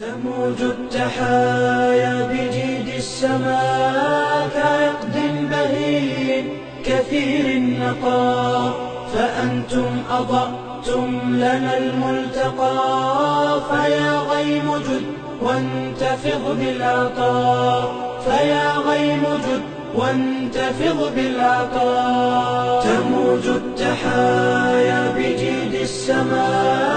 تموج التحايا بجيد السماء كعقد بهين كثير النقاء فأنتم أضأتم لنا الملتقى. فيا غيم جد وانتفض بالعطاء. فيا غيم جد وانتفض بالعطاء. تموج التحايا بجيد السماء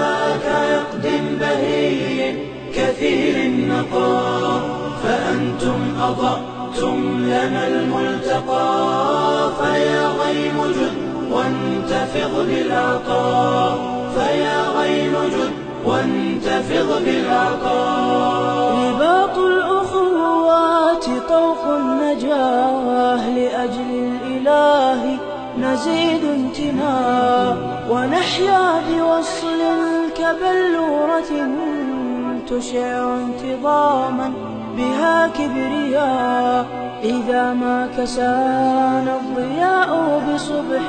كثير النقاء فأنتم أضأتم لنا الملتقى. فيا غيم جد وانتفض بالعطاء. فيا غيم جد وانتفض بالعطاء. رباط الأخوات طوق النجاة لأجل الإله نزيد امتناء ونحيا بوصل كبلورة تشع انتظاما بها كبرياء إذا ما كسانا الضياء بصبح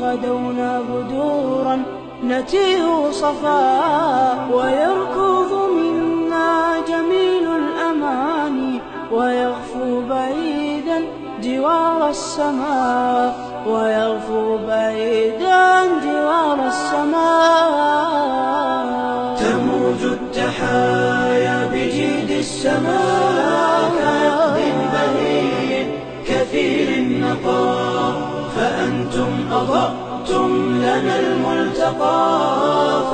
غدونا بدورا نتيه صفاء ويركض منا جميل الأماني ويغفو بعيدا جوار السماء ويغفو بعيدا جوار السماء. السماء كعقد بهين كثير النقاء فأنتم أضأتم لنا الملتقى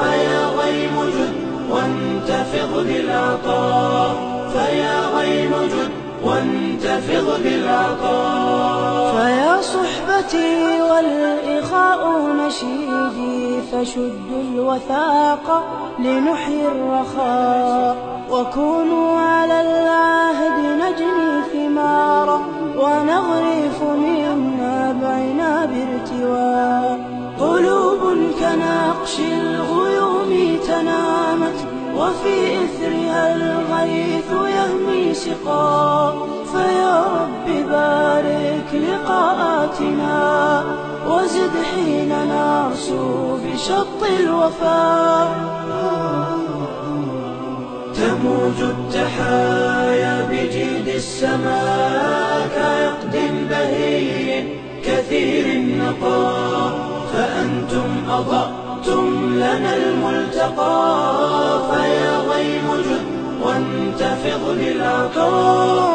فيا غيم جد وانتفض بالعطاء فيا غيم جد وانتفض بالعطاء فيا صحبتي والإخاء نشيدي فشدوا الوثاق لنحيي الرخاء وكونوا بارتواء قلوب كنقش الغيوم تنامت وفي إثرها الغيث يهمي سقا فيا رب بارك لقاءاتنا وزد حين نرسو بشط الوفاء تموج التحايا بجيد السماء كعقد بهين. كثير النقاء فأنتم أضأتم لنا الملتقى فيا غيم جد وانتفض جد